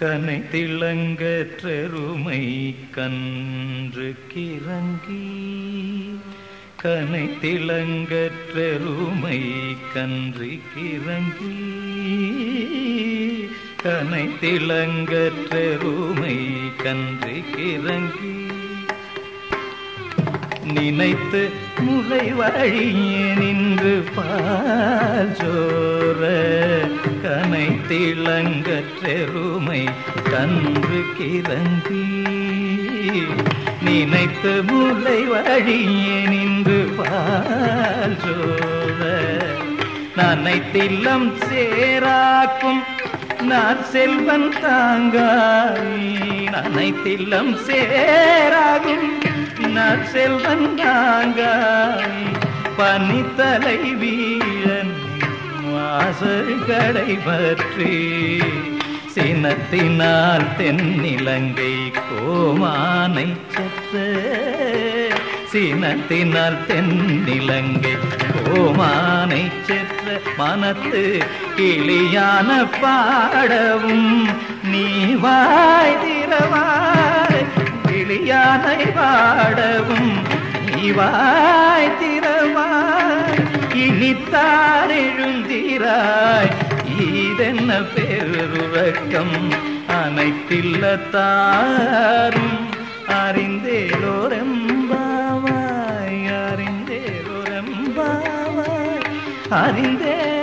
கனை திளங்கற்றருமை கன்று கிறங்கி கனை திளங்கற்றருமை கன்று கிறங்கி கனை திளங்கற்றருமை கன்று கிறங்கி. நினைத்து முளை வழியே நின்று பாஜோ திளங்கற்றெருமை கன்று கிறங்கி நினைத்த முலை வழியே நின்று பால் சோர நனைத்தில்லம் சேராக்கும் நான் செல்வன் தாங்காய் நனைத்தில்லம் சேராகும் நான் செல்வன் தாங்காய். பனித்தலை வீழன் வாசல் கடை பற்றி சினத்தினால் தென்னிலங்கை கோமானை சற்ற சினத்தினால் தென்னிலங்கை கோமானை செற்ற மனத்து கிளியான பாடவும் நீ வாய் திறவாய் கிளியானை பாடவும் நீ வாய் திறவாய் இனித்தாய் எழுந்திராய் இதென்ன பேருவக்கம்? அனைத்தில்ல தாரும் அறிந்தேலோரெம்பாவாய். அறிந்தேலோரெம்பாவாய். அறிந்தே